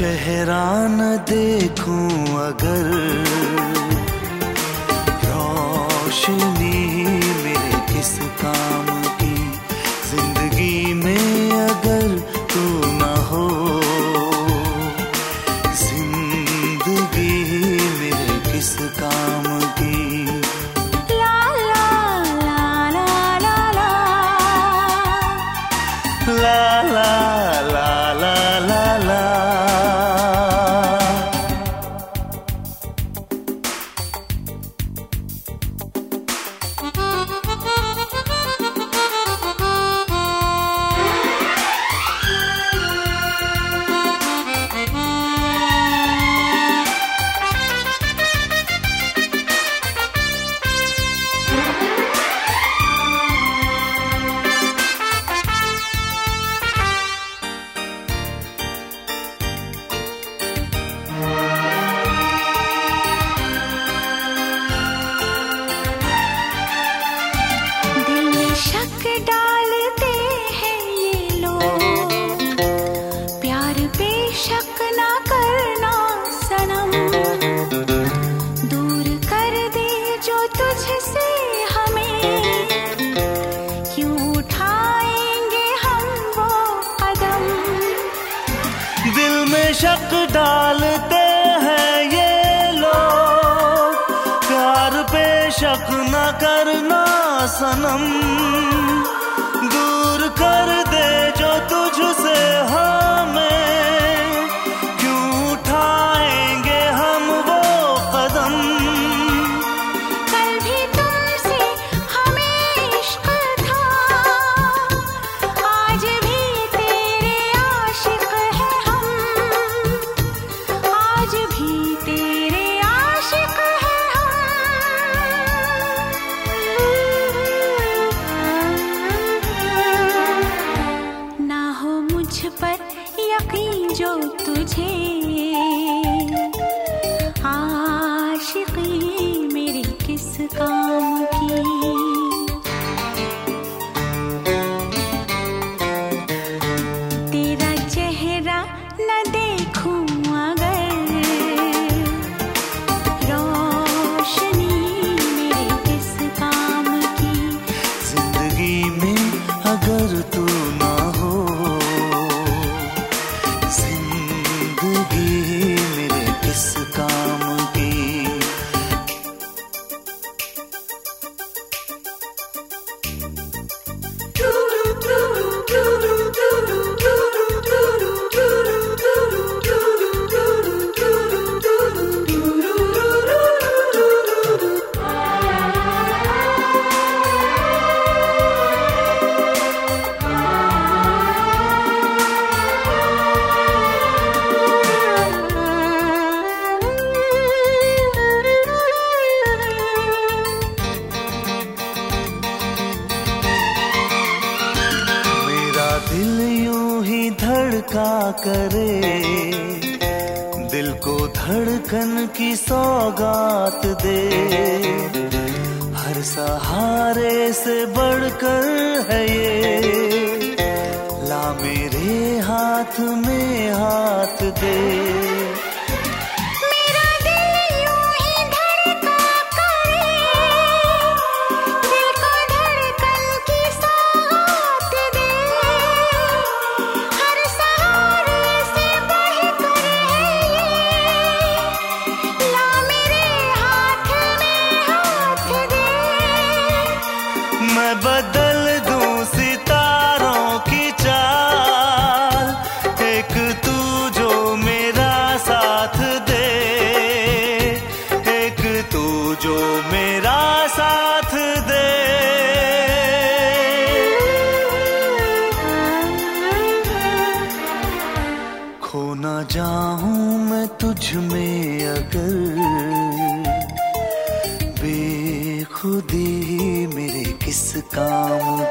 चेहरा न देखूँ अगर रोशनी मेरे किस काम शक डालते हैं ये लोग। प्यार पे शक न करना सनम। दूर कर दे जो तुझसे हमें। come. करे। दिल को धड़कन की सौगात दे। हर सहारे से बढ़कर है ये। ला मेरे हाथ में हाथ दे। जो मेरा साथ दे। खोना जाऊँ मैं तुझ में अगर। बेखुदी मेरे किस काम